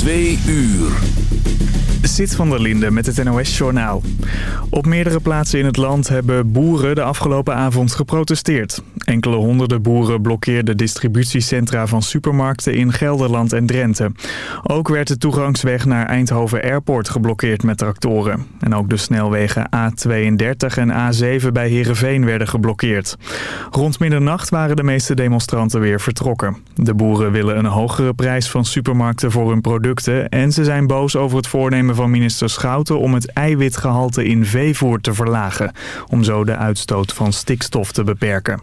Twee uur. Zit van der Linde met het NOS-journaal. Op meerdere plaatsen in het land hebben boeren de afgelopen avond geprotesteerd. Enkele honderden boeren blokkeerden distributiecentra van supermarkten in Gelderland en Drenthe. Ook werd de toegangsweg naar Eindhoven Airport geblokkeerd met tractoren. En ook de snelwegen A32 en A7 bij Heerenveen werden geblokkeerd. Rond middernacht waren de meeste demonstranten weer vertrokken. De boeren willen een hogere prijs van supermarkten voor hun producten... en ze zijn boos over het voornemen van minister Schouten om het eiwitgehalte in veevoer te verlagen. Om zo de uitstoot van stikstof te beperken.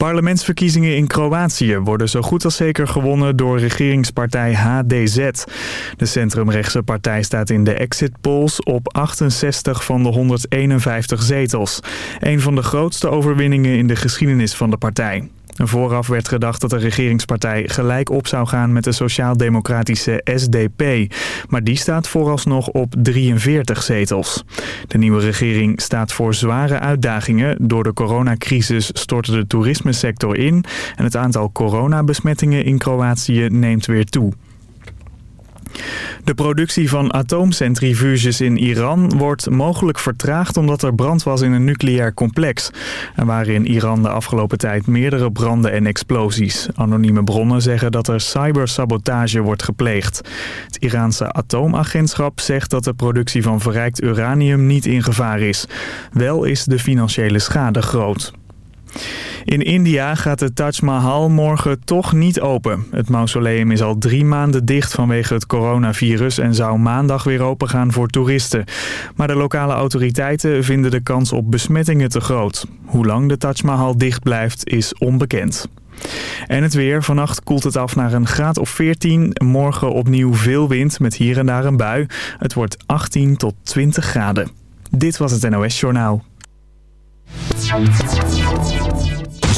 Parlementsverkiezingen in Kroatië worden zo goed als zeker gewonnen door regeringspartij HDZ. De centrumrechtse partij staat in de exit polls op 68 van de 151 zetels. Een van de grootste overwinningen in de geschiedenis van de partij. Vooraf werd gedacht dat de regeringspartij gelijk op zou gaan met de sociaal-democratische SDP. Maar die staat vooralsnog op 43 zetels. De nieuwe regering staat voor zware uitdagingen. Door de coronacrisis stortte de toerismesector in... en het aantal coronabesmettingen in Kroatië neemt weer toe. De productie van atoomcentrifuges in Iran wordt mogelijk vertraagd omdat er brand was in een nucleair complex. Er waren in Iran de afgelopen tijd meerdere branden en explosies. Anonieme bronnen zeggen dat er cybersabotage wordt gepleegd. Het Iraanse atoomagentschap zegt dat de productie van verrijkt uranium niet in gevaar is. Wel is de financiële schade groot. In India gaat de Taj Mahal morgen toch niet open. Het mausoleum is al drie maanden dicht vanwege het coronavirus... en zou maandag weer open gaan voor toeristen. Maar de lokale autoriteiten vinden de kans op besmettingen te groot. Hoe lang de Taj Mahal dicht blijft is onbekend. En het weer. Vannacht koelt het af naar een graad of 14. Morgen opnieuw veel wind met hier en daar een bui. Het wordt 18 tot 20 graden. Dit was het NOS Journaal.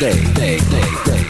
day, day, day, day.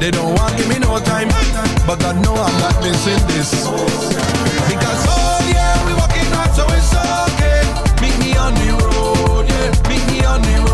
They don't want give me no time, but God know I'm not missing this. Because oh yeah, we walking out, so it's okay. Meet me on the road, yeah. Meet me on the road.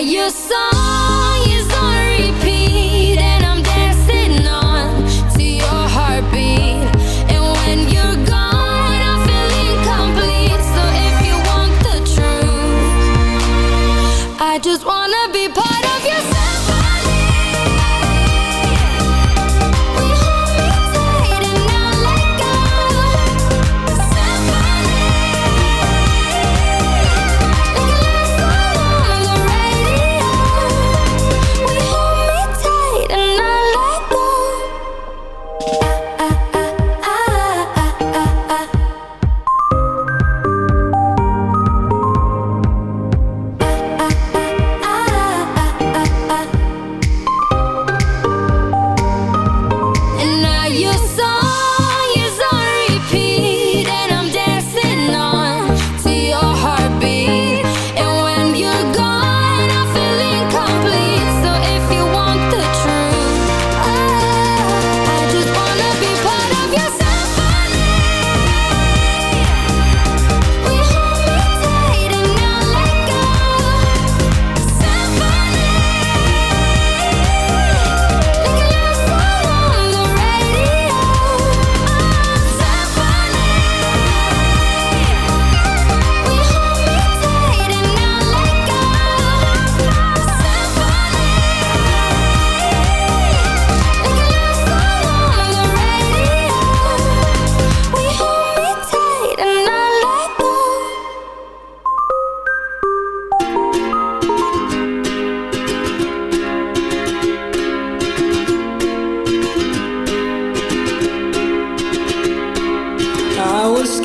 your song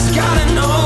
Just gotta know.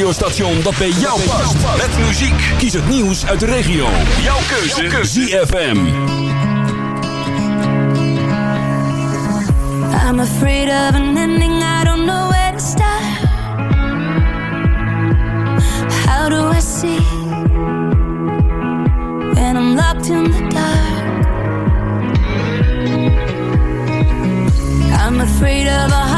Radiostation dat bij jou past. Met muziek. Kies het nieuws uit de regio. Jouw keuze. ZFM. I'm afraid of an ending, I don't know where to start. How do I see when I'm locked in the dark? I'm afraid of a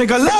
take a love